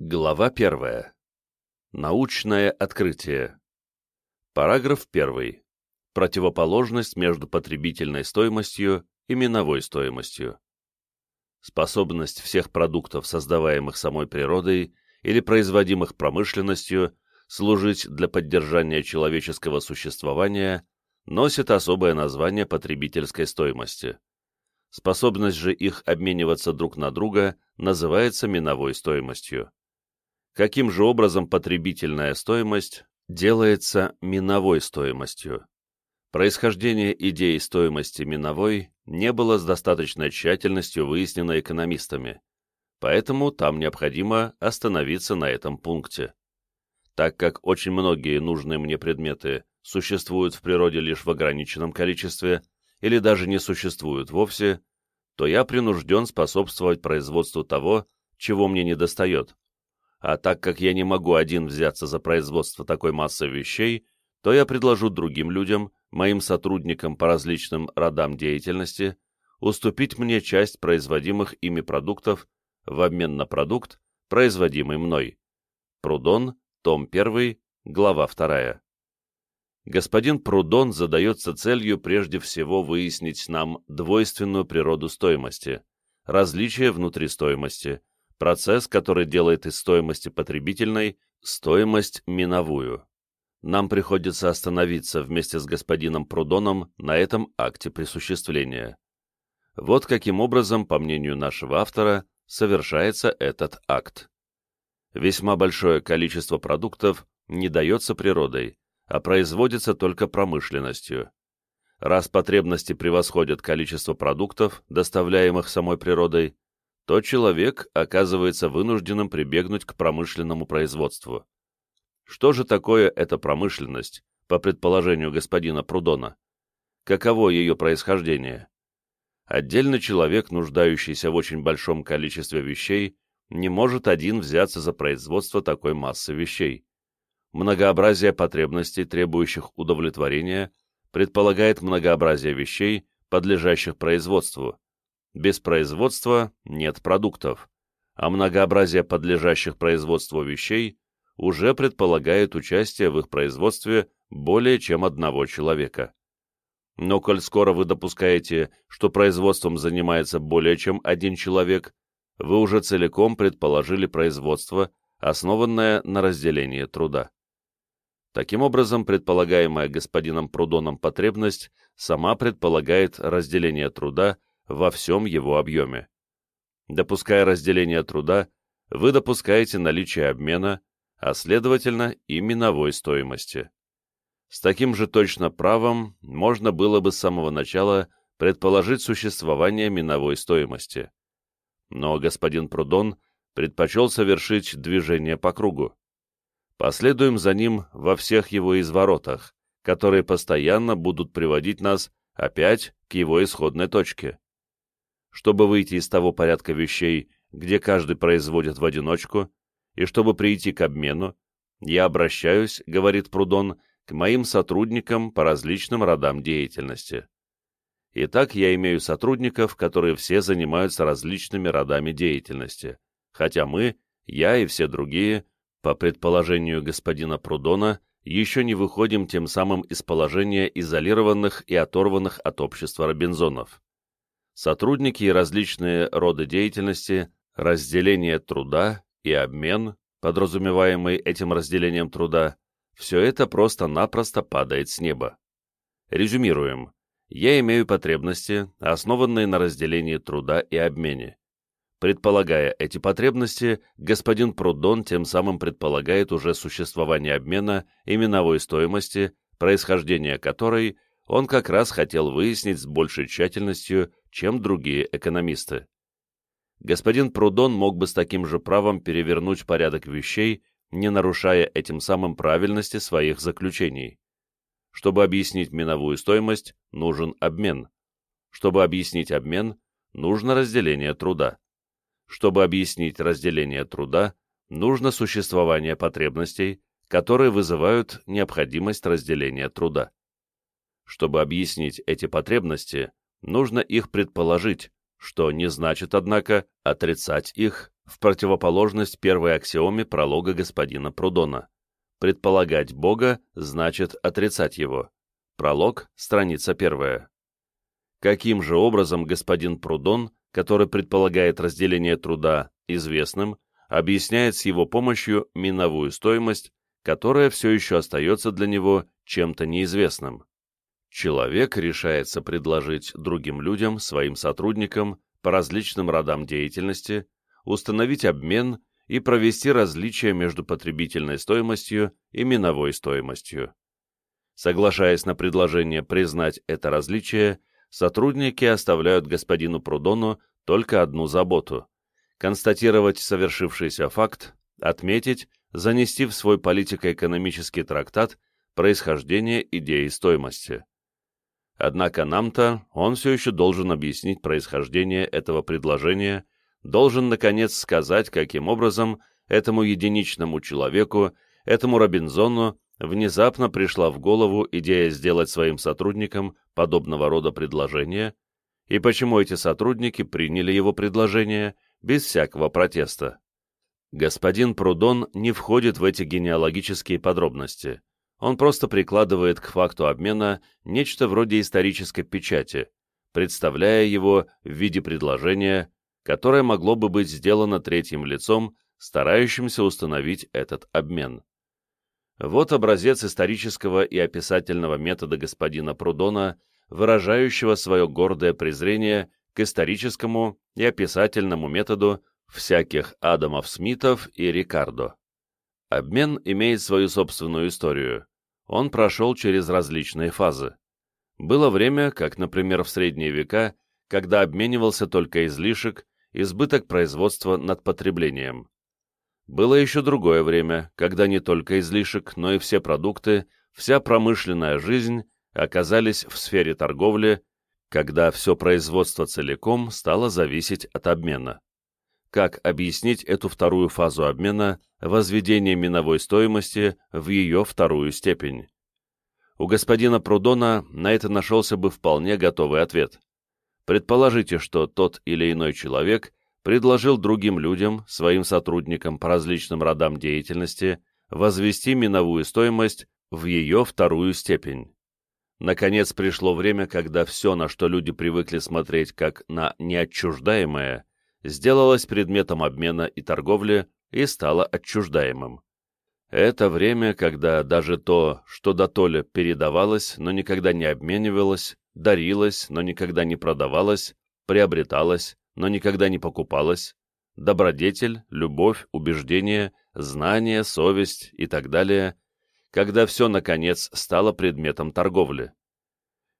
Глава первая. Научное открытие. Параграф 1. Противоположность между потребительной стоимостью и миновой стоимостью. Способность всех продуктов, создаваемых самой природой или производимых промышленностью, служить для поддержания человеческого существования, носит особое название потребительской стоимости. Способность же их обмениваться друг на друга называется миновой стоимостью. Каким же образом потребительная стоимость делается миновой стоимостью? Происхождение идеи стоимости миновой не было с достаточной тщательностью выяснено экономистами, поэтому там необходимо остановиться на этом пункте. Так как очень многие нужные мне предметы существуют в природе лишь в ограниченном количестве или даже не существуют вовсе, то я принужден способствовать производству того, чего мне недостает, а так как я не могу один взяться за производство такой массы вещей, то я предложу другим людям, моим сотрудникам по различным родам деятельности, уступить мне часть производимых ими продуктов в обмен на продукт, производимый мной. Прудон, том 1, глава 2. Господин Прудон задается целью прежде всего выяснить нам двойственную природу стоимости, различия внутри стоимости, процесс, который делает из стоимости потребительной стоимость миновую. Нам приходится остановиться вместе с господином Прудоном на этом акте присуществления. Вот каким образом, по мнению нашего автора, совершается этот акт. Весьма большое количество продуктов не дается природой, а производится только промышленностью. Раз потребности превосходят количество продуктов, доставляемых самой природой, то человек оказывается вынужденным прибегнуть к промышленному производству. Что же такое эта промышленность, по предположению господина Прудона? Каково ее происхождение? Отдельный человек, нуждающийся в очень большом количестве вещей, не может один взяться за производство такой массы вещей. Многообразие потребностей, требующих удовлетворения, предполагает многообразие вещей, подлежащих производству, без производства нет продуктов, а многообразие подлежащих производству вещей уже предполагает участие в их производстве более чем одного человека. Но коль скоро вы допускаете, что производством занимается более чем один человек, вы уже целиком предположили производство, основанное на разделении труда. Таким образом, предполагаемая господином Прудоном потребность сама предполагает разделение труда во всем его объеме. Допуская разделение труда, вы допускаете наличие обмена, а следовательно и миновой стоимости. С таким же точно правом можно было бы с самого начала предположить существование миновой стоимости. Но господин Прудон предпочел совершить движение по кругу. Последуем за ним во всех его изворотах, которые постоянно будут приводить нас опять к его исходной точке. Чтобы выйти из того порядка вещей, где каждый производит в одиночку, и чтобы прийти к обмену, я обращаюсь, говорит Прудон, к моим сотрудникам по различным родам деятельности. Итак, я имею сотрудников, которые все занимаются различными родами деятельности, хотя мы, я и все другие, по предположению господина Прудона, еще не выходим тем самым из положения изолированных и оторванных от общества Робинзонов сотрудники и различные роды деятельности, разделение труда и обмен, подразумеваемый этим разделением труда, все это просто-напросто падает с неба. Резюмируем. Я имею потребности, основанные на разделении труда и обмене. Предполагая эти потребности, господин Прудон тем самым предполагает уже существование обмена именовой стоимости, происхождение которой он как раз хотел выяснить с большей тщательностью, чем другие экономисты. Господин Прудон мог бы с таким же правом перевернуть порядок вещей, не нарушая этим самым правильности своих заключений. Чтобы объяснить миновую стоимость, нужен обмен. Чтобы объяснить обмен, нужно разделение труда. Чтобы объяснить разделение труда, нужно существование потребностей, которые вызывают необходимость разделения труда. Чтобы объяснить эти потребности, нужно их предположить, что не значит, однако, отрицать их в противоположность первой аксиоме пролога господина Прудона. Предполагать Бога значит отрицать его. Пролог, страница первая. Каким же образом господин Прудон, который предполагает разделение труда известным, объясняет с его помощью миновую стоимость, которая все еще остается для него чем-то неизвестным? Человек решается предложить другим людям, своим сотрудникам, по различным родам деятельности, установить обмен и провести различия между потребительной стоимостью и миновой стоимостью. Соглашаясь на предложение признать это различие, сотрудники оставляют господину Прудону только одну заботу – констатировать совершившийся факт, отметить, занести в свой политико-экономический трактат происхождение идеи стоимости. Однако нам-то он все еще должен объяснить происхождение этого предложения, должен, наконец, сказать, каким образом этому единичному человеку, этому Робинзону, внезапно пришла в голову идея сделать своим сотрудникам подобного рода предложение, и почему эти сотрудники приняли его предложение без всякого протеста. Господин Прудон не входит в эти генеалогические подробности он просто прикладывает к факту обмена нечто вроде исторической печати, представляя его в виде предложения, которое могло бы быть сделано третьим лицом, старающимся установить этот обмен. Вот образец исторического и описательного метода господина Прудона, выражающего свое гордое презрение к историческому и описательному методу всяких Адамов Смитов и Рикардо. Обмен имеет свою собственную историю. Он прошел через различные фазы. Было время, как, например, в средние века, когда обменивался только излишек, избыток производства над потреблением. Было еще другое время, когда не только излишек, но и все продукты, вся промышленная жизнь оказались в сфере торговли, когда все производство целиком стало зависеть от обмена как объяснить эту вторую фазу обмена, возведение миновой стоимости в ее вторую степень. У господина Прудона на это нашелся бы вполне готовый ответ. Предположите, что тот или иной человек предложил другим людям, своим сотрудникам по различным родам деятельности, возвести миновую стоимость в ее вторую степень. Наконец пришло время, когда все, на что люди привыкли смотреть как на неотчуждаемое, сделалось предметом обмена и торговли и стало отчуждаемым. Это время, когда даже то, что дотоле передавалось, но никогда не обменивалось, дарилось, но никогда не продавалось, приобреталось, но никогда не покупалось, добродетель, любовь, убеждение, знание, совесть и так далее, когда все, наконец, стало предметом торговли.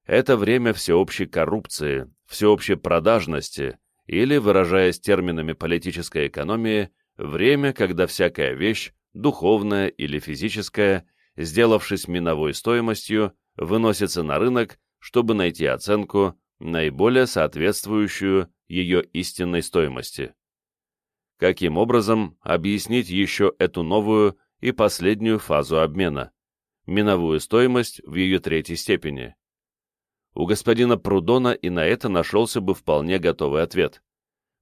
Это время всеобщей коррупции, всеобщей продажности, или, выражаясь терминами политической экономии, время, когда всякая вещь, духовная или физическая, сделавшись миновой стоимостью, выносится на рынок, чтобы найти оценку, наиболее соответствующую ее истинной стоимости. Каким образом объяснить еще эту новую и последнюю фазу обмена, миновую стоимость в ее третьей степени? У господина Прудона и на это нашелся бы вполне готовый ответ.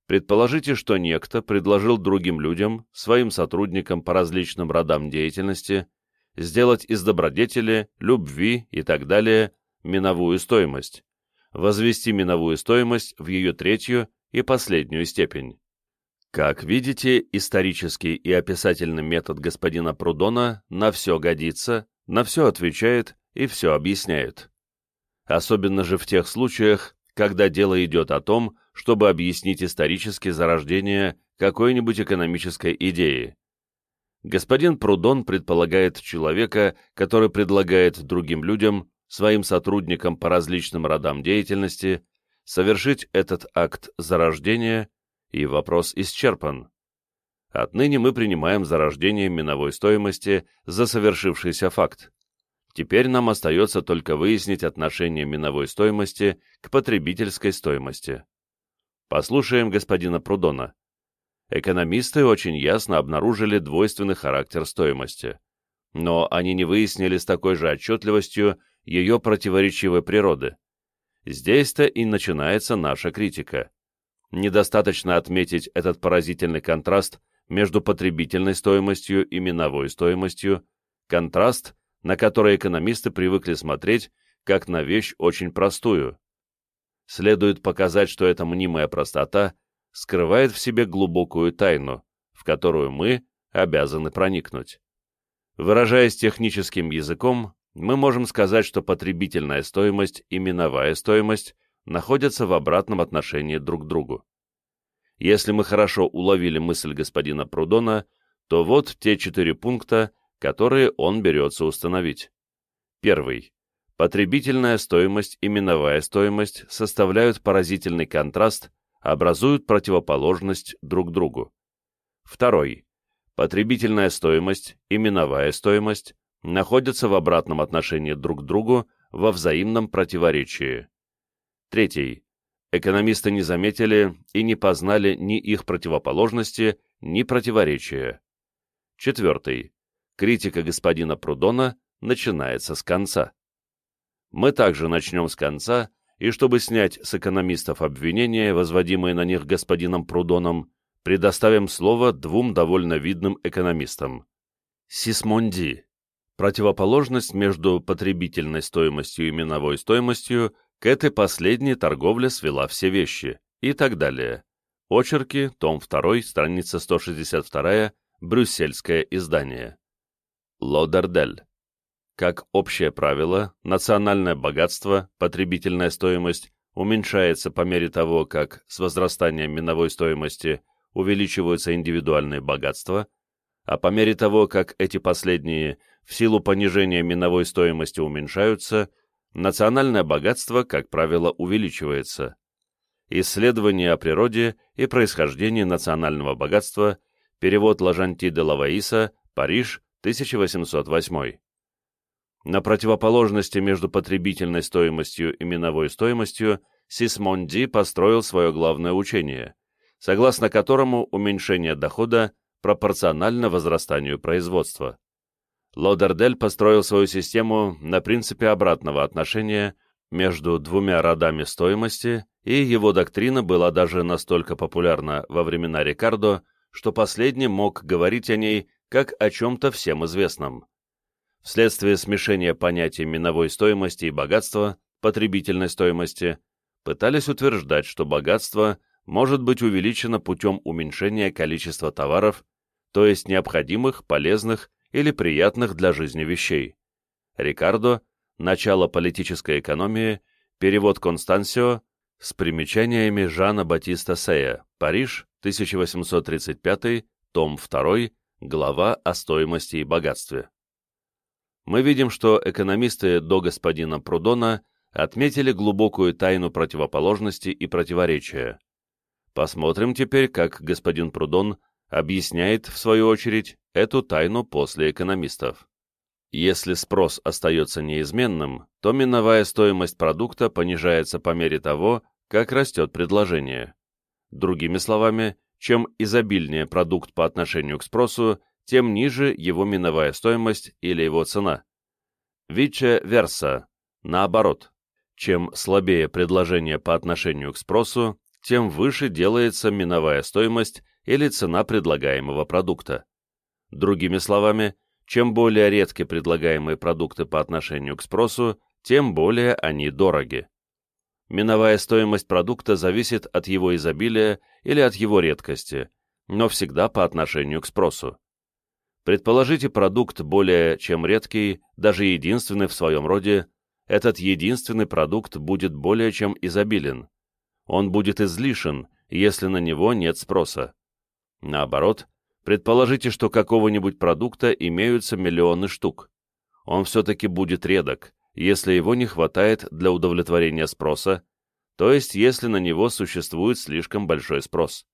Предположите, что некто предложил другим людям, своим сотрудникам по различным родам деятельности, сделать из добродетели, любви и так далее миновую стоимость, возвести миновую стоимость в ее третью и последнюю степень. Как видите, исторический и описательный метод господина Прудона на все годится, на все отвечает и все объясняет особенно же в тех случаях, когда дело идет о том, чтобы объяснить исторически зарождение какой-нибудь экономической идеи. Господин Прудон предполагает человека, который предлагает другим людям, своим сотрудникам по различным родам деятельности, совершить этот акт зарождения, и вопрос исчерпан. Отныне мы принимаем зарождение миновой стоимости за совершившийся факт. Теперь нам остается только выяснить отношение миновой стоимости к потребительской стоимости. Послушаем господина Прудона. Экономисты очень ясно обнаружили двойственный характер стоимости, но они не выяснили с такой же отчетливостью ее противоречивой природы. Здесь-то и начинается наша критика. недостаточно отметить этот поразительный контраст между потребительной стоимостью и миновой стоимостью, контраст, на который экономисты привыкли смотреть как на вещь очень простую. Следует показать, что эта мнимая простота скрывает в себе глубокую тайну, в которую мы обязаны проникнуть. Выражаясь техническим языком, мы можем сказать, что потребительная стоимость и миновая стоимость находятся в обратном отношении друг к другу. Если мы хорошо уловили мысль господина Прудона, то вот те четыре пункта, которые он берется установить. Первый. Потребительная стоимость и миновая стоимость составляют поразительный контраст, образуют противоположность друг другу. Второй. Потребительная стоимость и миновая стоимость находятся в обратном отношении друг к другу во взаимном противоречии. Третий. Экономисты не заметили и не познали ни их противоположности, ни противоречия. Четвертый. Критика господина Прудона начинается с конца. Мы также начнем с конца, и чтобы снять с экономистов обвинения, возводимые на них господином Прудоном, предоставим слово двум довольно видным экономистам. Сисмонди. Противоположность между потребительной стоимостью и миновой стоимостью к этой последней торговля свела все вещи и так далее. Очерки, том 2, страница 162, брюссельское издание. Лодердель. Как общее правило, национальное богатство, потребительная стоимость, уменьшается по мере того, как с возрастанием миновой стоимости увеличиваются индивидуальные богатства, а по мере того, как эти последние в силу понижения миновой стоимости уменьшаются, национальное богатство, как правило, увеличивается. Исследования о природе и происхождении национального богатства, перевод Лажанти де Лаваиса, Париж, 1808. На противоположности между потребительной стоимостью и миновой стоимостью Сисмонди построил свое главное учение, согласно которому уменьшение дохода пропорционально возрастанию производства. Лодердель построил свою систему на принципе обратного отношения между двумя родами стоимости, и его доктрина была даже настолько популярна во времена Рикардо, что последний мог говорить о ней как о чем-то всем известном вследствие смешения понятий миновой стоимости и богатства, потребительной стоимости, пытались утверждать, что богатство может быть увеличено путем уменьшения количества товаров, то есть необходимых, полезных или приятных для жизни вещей. Рикардо «Начало политической экономии», перевод Констансио с примечаниями Жана Батиста Сея, Париж, 1835, том 2, глава о стоимости и богатстве мы видим, что экономисты до господина Прудона отметили глубокую тайну противоположности и противоречия. Посмотрим теперь, как господин Прудон объясняет, в свою очередь, эту тайну после экономистов. Если спрос остается неизменным, то миновая стоимость продукта понижается по мере того, как растет предложение. Другими словами, чем изобильнее продукт по отношению к спросу, тем ниже его миновая стоимость или его цена. Виче верса, наоборот, чем слабее предложение по отношению к спросу, тем выше делается миновая стоимость или цена предлагаемого продукта. Другими словами, чем более редки предлагаемые продукты по отношению к спросу, тем более они дороги. Миновая стоимость продукта зависит от его изобилия или от его редкости, но всегда по отношению к спросу. Предположите продукт более чем редкий, даже единственный в своем роде, этот единственный продукт будет более чем изобилен. Он будет излишен, если на него нет спроса. Наоборот, предположите, что какого-нибудь продукта имеются миллионы штук. Он все-таки будет редок, если его не хватает для удовлетворения спроса, то есть если на него существует слишком большой спрос.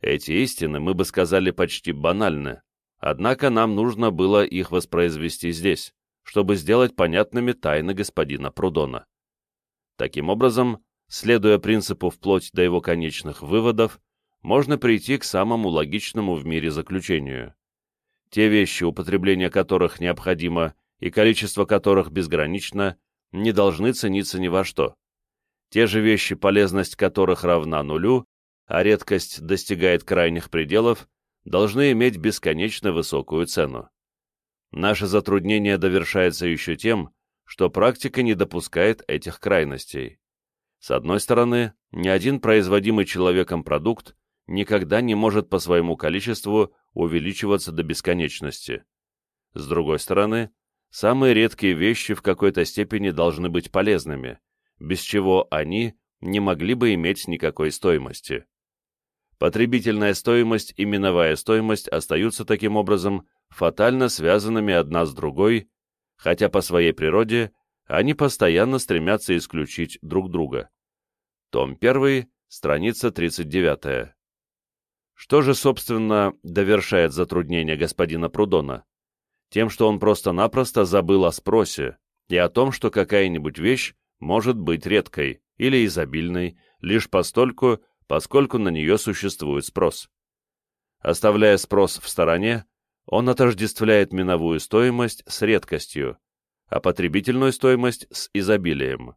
Эти истины, мы бы сказали, почти банальны, Однако нам нужно было их воспроизвести здесь, чтобы сделать понятными тайны господина Прудона. Таким образом, следуя принципу вплоть до его конечных выводов, можно прийти к самому логичному в мире заключению. Те вещи, употребление которых необходимо и количество которых безгранично, не должны цениться ни во что. Те же вещи, полезность которых равна нулю, а редкость достигает крайних пределов, должны иметь бесконечно высокую цену. Наше затруднение довершается еще тем, что практика не допускает этих крайностей. С одной стороны, ни один производимый человеком продукт никогда не может по своему количеству увеличиваться до бесконечности. С другой стороны, самые редкие вещи в какой-то степени должны быть полезными, без чего они не могли бы иметь никакой стоимости. Потребительная стоимость и миновая стоимость остаются таким образом фатально связанными одна с другой, хотя по своей природе они постоянно стремятся исключить друг друга. Том 1, страница 39. Что же, собственно, довершает затруднение господина Прудона? Тем, что он просто-напросто забыл о спросе и о том, что какая-нибудь вещь может быть редкой или изобильной лишь постольку, поскольку на нее существует спрос. Оставляя спрос в стороне, он отождествляет миновую стоимость с редкостью, а потребительную стоимость с изобилием.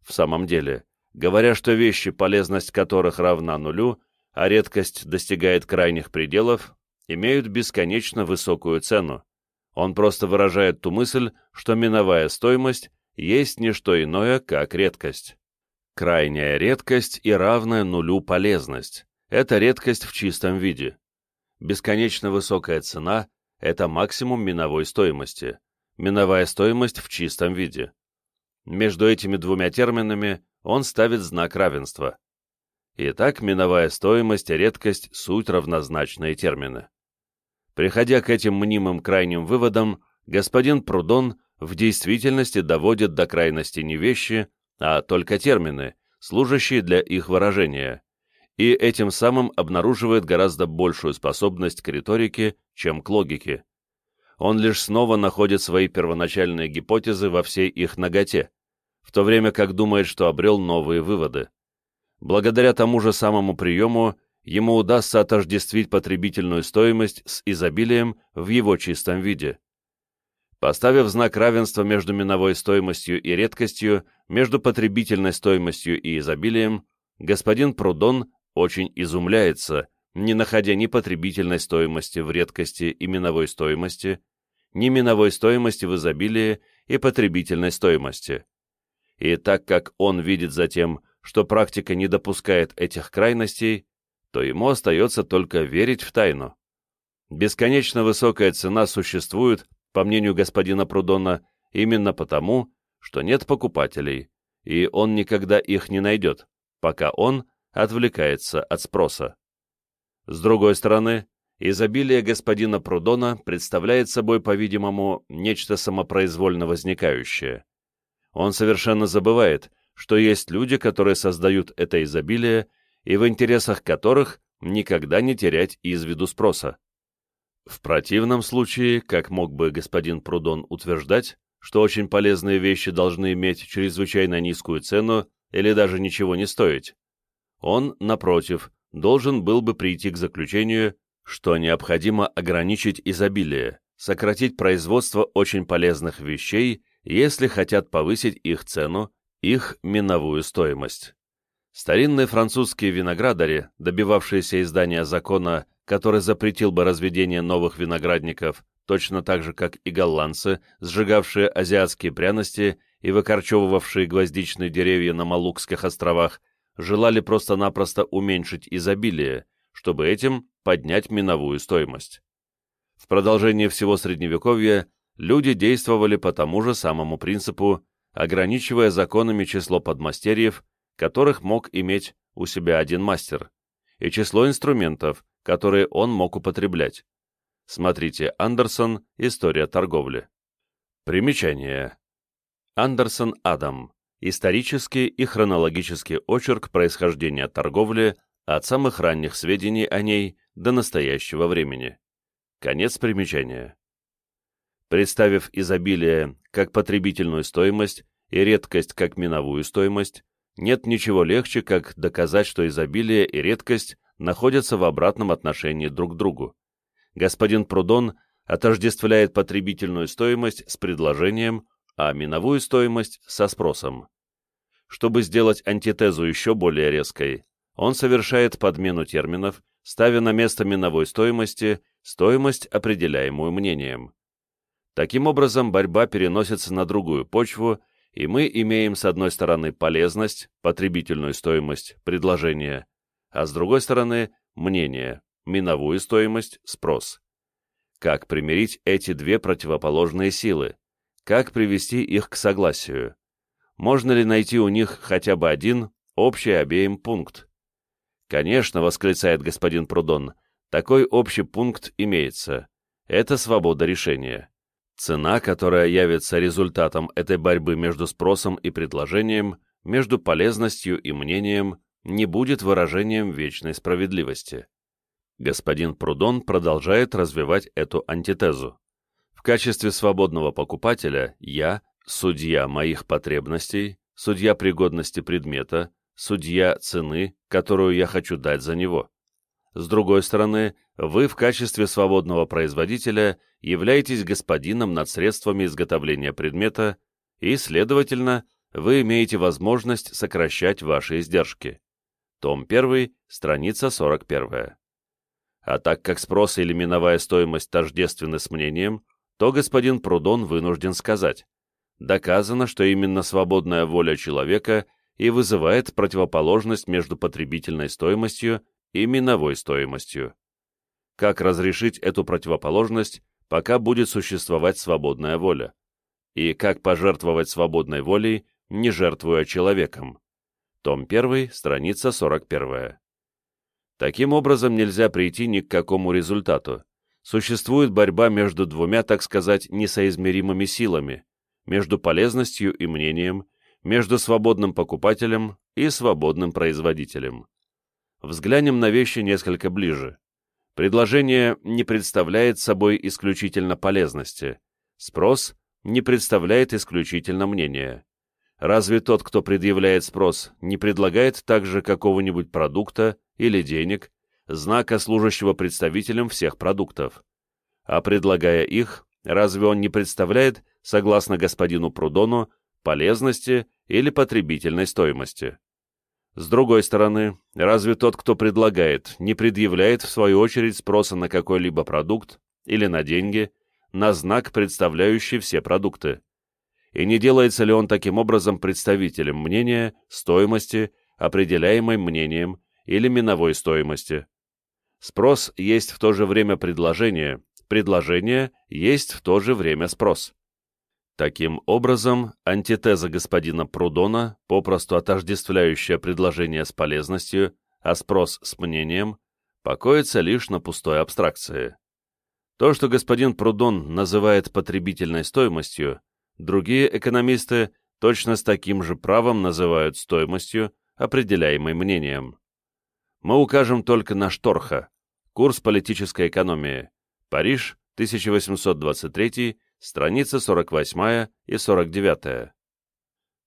В самом деле, говоря, что вещи, полезность которых равна нулю, а редкость достигает крайних пределов, имеют бесконечно высокую цену. Он просто выражает ту мысль, что миновая стоимость есть не что иное, как редкость. Крайняя редкость и равная нулю полезность – это редкость в чистом виде. Бесконечно высокая цена – это максимум миновой стоимости, миновая стоимость в чистом виде. Между этими двумя терминами он ставит знак равенства. Итак, миновая стоимость и редкость – суть равнозначные термины. Приходя к этим мнимым крайним выводам, господин Прудон в действительности доводит до крайности не вещи, а только термины, служащие для их выражения, и этим самым обнаруживает гораздо большую способность к риторике, чем к логике. Он лишь снова находит свои первоначальные гипотезы во всей их наготе, в то время как думает, что обрел новые выводы. Благодаря тому же самому приему ему удастся отождествить потребительную стоимость с изобилием в его чистом виде. Поставив знак равенства между миновой стоимостью и редкостью, между потребительной стоимостью и изобилием, господин Прудон очень изумляется, не находя ни потребительной стоимости в редкости и миновой стоимости, ни миновой стоимости в изобилии и потребительной стоимости. И так как он видит затем, что практика не допускает этих крайностей, то ему остается только верить в тайну. Бесконечно высокая цена существует по мнению господина Прудона, именно потому, что нет покупателей, и он никогда их не найдет, пока он отвлекается от спроса. С другой стороны, изобилие господина Прудона представляет собой, по-видимому, нечто самопроизвольно возникающее. Он совершенно забывает, что есть люди, которые создают это изобилие, и в интересах которых никогда не терять из виду спроса. В противном случае, как мог бы господин Прудон утверждать, что очень полезные вещи должны иметь чрезвычайно низкую цену или даже ничего не стоить, он, напротив, должен был бы прийти к заключению, что необходимо ограничить изобилие, сократить производство очень полезных вещей, если хотят повысить их цену, их миновую стоимость. Старинные французские виноградари, добивавшиеся издания закона который запретил бы разведение новых виноградников, точно так же, как и голландцы, сжигавшие азиатские пряности и выкорчевывавшие гвоздичные деревья на Малукских островах, желали просто-напросто уменьшить изобилие, чтобы этим поднять миновую стоимость. В продолжении всего Средневековья люди действовали по тому же самому принципу, ограничивая законами число подмастерьев, которых мог иметь у себя один мастер, и число инструментов, которые он мог употреблять. Смотрите Андерсон «История торговли». Примечание. Андерсон Адам. Исторический и хронологический очерк происхождения торговли от самых ранних сведений о ней до настоящего времени. Конец примечания. Представив изобилие как потребительную стоимость и редкость как миновую стоимость, нет ничего легче, как доказать, что изобилие и редкость находятся в обратном отношении друг к другу. Господин Прудон отождествляет потребительную стоимость с предложением, а миновую стоимость со спросом. Чтобы сделать антитезу еще более резкой, Он совершает подмену терминов, ставя на место миновой стоимости стоимость, определяемую мнением. Таким образом, борьба переносится на другую почву, и мы имеем с одной стороны полезность, потребительную стоимость, предложения, а с другой стороны мнение, миновую стоимость, спрос. Как примирить эти две противоположные силы? Как привести их к согласию? Можно ли найти у них хотя бы один, общий обеим пункт? Конечно, восклицает господин Прудон, такой общий пункт имеется. Это свобода решения. Цена, которая явится результатом этой борьбы между спросом и предложением, между полезностью и мнением, не будет выражением вечной справедливости. Господин Прудон продолжает развивать эту антитезу. В качестве свободного покупателя я – судья моих потребностей, судья пригодности предмета, судья цены, которую я хочу дать за него. С другой стороны, вы в качестве свободного производителя являетесь господином над средствами изготовления предмета и, следовательно, вы имеете возможность сокращать ваши издержки. Том 1, страница 41. А так как спрос или миновая стоимость тождественны с мнением, то господин Прудон вынужден сказать, доказано, что именно свободная воля человека и вызывает противоположность между потребительной стоимостью и миновой стоимостью. Как разрешить эту противоположность, пока будет существовать свободная воля? И как пожертвовать свободной волей, не жертвуя человеком? Том 1, страница 41. Таким образом, нельзя прийти ни к какому результату. Существует борьба между двумя, так сказать, несоизмеримыми силами, между полезностью и мнением, между свободным покупателем и свободным производителем. Взглянем на вещи несколько ближе. Предложение не представляет собой исключительно полезности. Спрос не представляет исключительно мнения. Разве тот, кто предъявляет спрос, не предлагает также какого-нибудь продукта или денег, знака, служащего представителем всех продуктов? А предлагая их, разве он не представляет, согласно господину Прудону, полезности или потребительной стоимости? С другой стороны, разве тот, кто предлагает, не предъявляет в свою очередь спроса на какой-либо продукт или на деньги, на знак, представляющий все продукты? И не делается ли он таким образом представителем мнения, стоимости, определяемой мнением или миновой стоимости? Спрос есть в то же время предложение, предложение есть в то же время спрос. Таким образом, антитеза господина Прудона, попросту отождествляющая предложение с полезностью, а спрос с мнением, покоится лишь на пустой абстракции. То, что господин Прудон называет потребительной стоимостью, другие экономисты точно с таким же правом называют стоимостью, определяемой мнением. Мы укажем только на Шторха, курс политической экономии, Париж, 1823 страницы 48 и 49.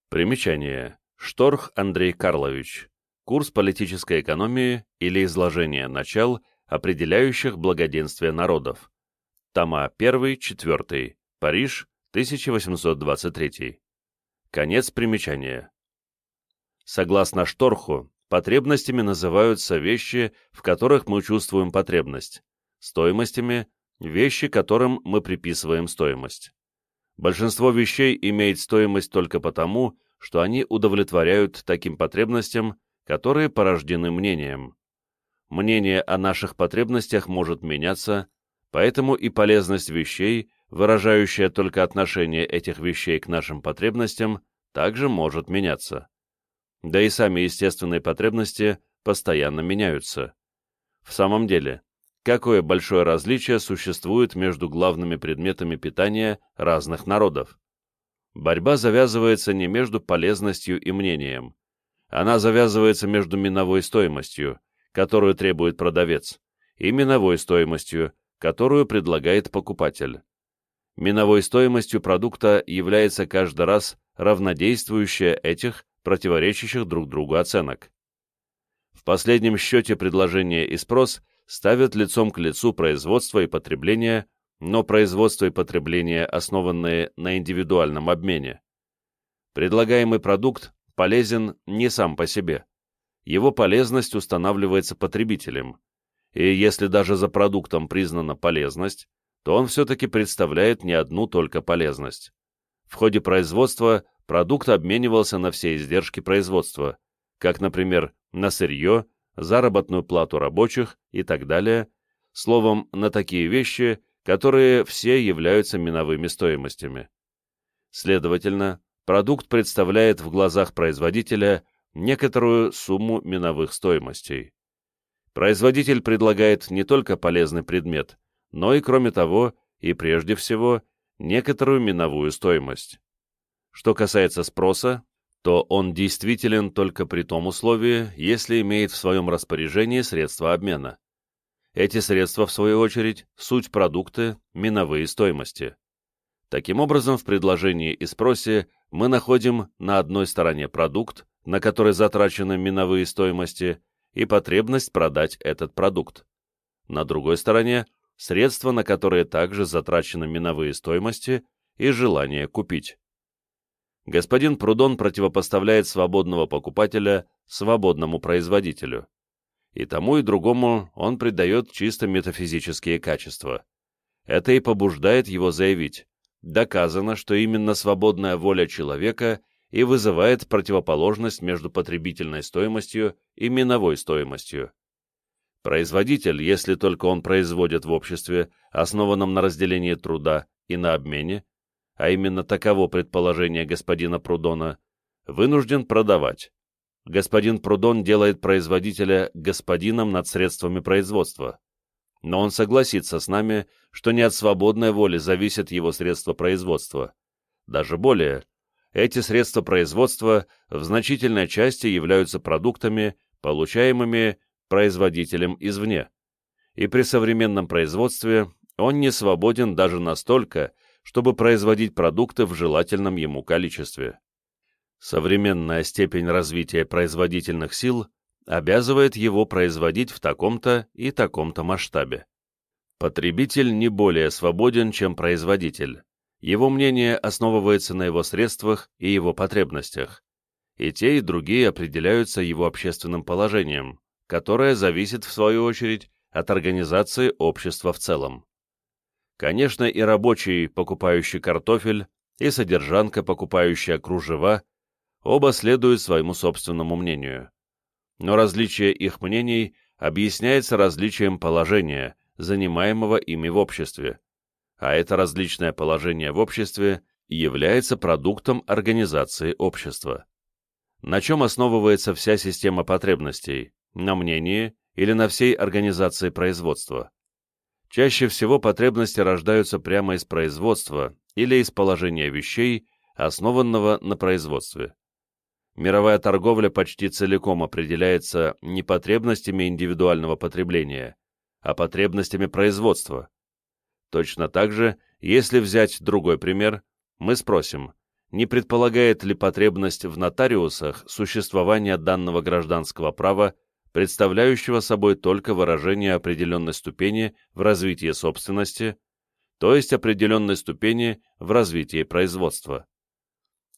Примечание. Шторх Андрей Карлович. Курс политической экономии или изложение начал, определяющих благоденствие народов. Тома 1-4. Париж, 1823. Конец примечания. Согласно Шторху, потребностями называются вещи, в которых мы чувствуем потребность, стоимостями вещи, которым мы приписываем стоимость. Большинство вещей имеет стоимость только потому, что они удовлетворяют таким потребностям, которые порождены мнением. Мнение о наших потребностях может меняться, поэтому и полезность вещей, выражающая только отношение этих вещей к нашим потребностям, также может меняться. Да и сами естественные потребности постоянно меняются. В самом деле, какое большое различие существует между главными предметами питания разных народов. Борьба завязывается не между полезностью и мнением. Она завязывается между миновой стоимостью, которую требует продавец, и миновой стоимостью, которую предлагает покупатель. Миновой стоимостью продукта является каждый раз равнодействующая этих, противоречащих друг другу оценок. В последнем счете предложение и спрос – ставят лицом к лицу производство и потребление, но производство и потребление, основанные на индивидуальном обмене. Предлагаемый продукт полезен не сам по себе. его полезность устанавливается потребителем, и если даже за продуктом признана полезность, то он все-таки представляет не одну только полезность. В ходе производства продукт обменивался на все издержки производства, как, например, на сырье, заработную плату рабочих и так далее, словом, на такие вещи, которые все являются миновыми стоимостями. Следовательно, продукт представляет в глазах производителя некоторую сумму миновых стоимостей. Производитель предлагает не только полезный предмет, но и, кроме того, и прежде всего, некоторую миновую стоимость. Что касается спроса, то он действителен только при том условии, если имеет в своем распоряжении средства обмена. Эти средства, в свою очередь, суть продукты, миновые стоимости. Таким образом, в предложении и спросе мы находим на одной стороне продукт, на который затрачены миновые стоимости, и потребность продать этот продукт. На другой стороне – средства, на которые также затрачены миновые стоимости и желание купить. Господин Прудон противопоставляет свободного покупателя свободному производителю. И тому и другому он придает чисто метафизические качества. Это и побуждает его заявить. Доказано, что именно свободная воля человека и вызывает противоположность между потребительной стоимостью и миновой стоимостью. Производитель, если только он производит в обществе, основанном на разделении труда и на обмене, а именно таково предположение господина Прудона, вынужден продавать. Господин Прудон делает производителя господином над средствами производства. Но он согласится с нами, что не от свободной воли зависят его средства производства. Даже более, эти средства производства в значительной части являются продуктами, получаемыми производителем извне. И при современном производстве он не свободен даже настолько, чтобы производить продукты в желательном ему количестве. Современная степень развития производительных сил обязывает его производить в таком-то и таком-то масштабе. Потребитель не более свободен, чем производитель. Его мнение основывается на его средствах и его потребностях. И те, и другие определяются его общественным положением, которое зависит, в свою очередь, от организации общества в целом. Конечно, и рабочий, покупающий картофель, и содержанка, покупающая кружева, оба следуют своему собственному мнению. Но различие их мнений объясняется различием положения, занимаемого ими в обществе, а это различное положение в обществе является продуктом организации общества. На чем основывается вся система потребностей? На мнении или на всей организации производства? Чаще всего потребности рождаются прямо из производства или из положения вещей, основанного на производстве. Мировая торговля почти целиком определяется не потребностями индивидуального потребления, а потребностями производства. Точно так же, если взять другой пример, мы спросим, не предполагает ли потребность в нотариусах существования данного гражданского права представляющего собой только выражение определенной ступени в развитии собственности, то есть определенной ступени в развитии производства.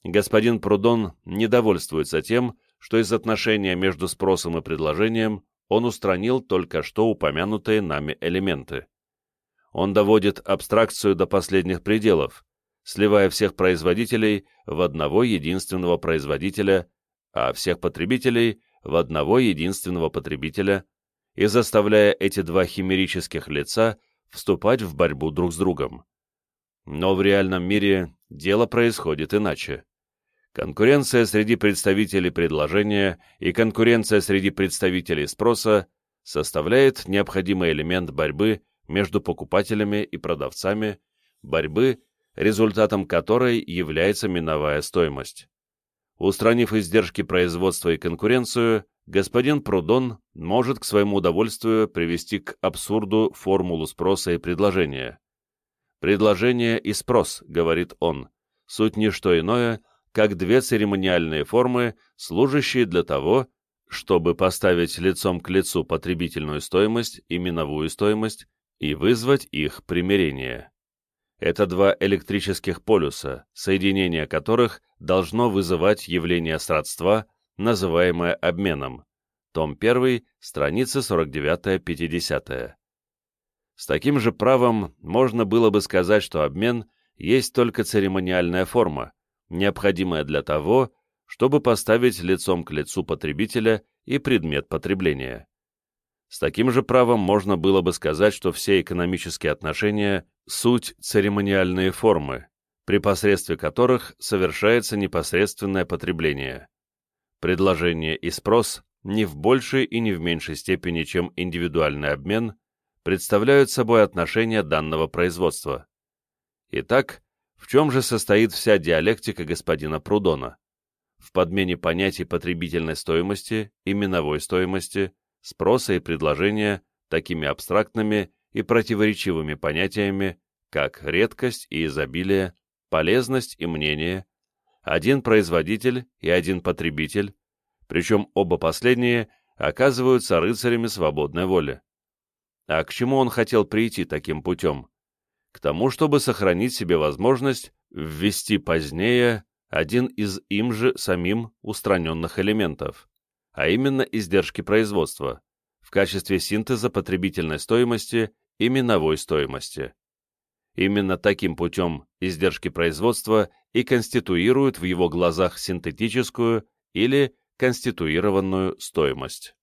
Господин Прудон недовольствуется тем, что из отношения между спросом и предложением он устранил только что упомянутые нами элементы. Он доводит абстракцию до последних пределов, сливая всех производителей в одного единственного производителя, а всех потребителей в одного единственного потребителя и заставляя эти два химерических лица вступать в борьбу друг с другом. Но в реальном мире дело происходит иначе. Конкуренция среди представителей предложения и конкуренция среди представителей спроса составляет необходимый элемент борьбы между покупателями и продавцами, борьбы, результатом которой является миновая стоимость. Устранив издержки производства и конкуренцию, господин Прудон может к своему удовольствию привести к абсурду формулу спроса и предложения. «Предложение и спрос», — говорит он, — «суть не что иное, как две церемониальные формы, служащие для того, чтобы поставить лицом к лицу потребительную стоимость и миновую стоимость и вызвать их примирение. Это два электрических полюса, соединение которых должно вызывать явление сродства, называемое обменом, том 1, страницы 49-50. С таким же правом можно было бы сказать, что обмен есть только церемониальная форма, необходимая для того, чтобы поставить лицом к лицу потребителя и предмет потребления. С таким же правом можно было бы сказать, что все экономические отношения – суть церемониальные формы, при посредстве которых совершается непосредственное потребление. Предложение и спрос не в большей и не в меньшей степени, чем индивидуальный обмен, представляют собой отношения данного производства. Итак, в чем же состоит вся диалектика господина Прудона? В подмене понятий потребительной стоимости, именовой стоимости, спроса и предложения такими абстрактными и противоречивыми понятиями, как редкость и изобилие, полезность и мнение, один производитель и один потребитель, причем оба последние оказываются рыцарями свободной воли. А к чему он хотел прийти таким путем? К тому, чтобы сохранить себе возможность ввести позднее один из им же самим устраненных элементов, а именно издержки производства, в качестве синтеза потребительной стоимости и миновой стоимости. Именно таким путем издержки производства и конституируют в его глазах синтетическую или конституированную стоимость.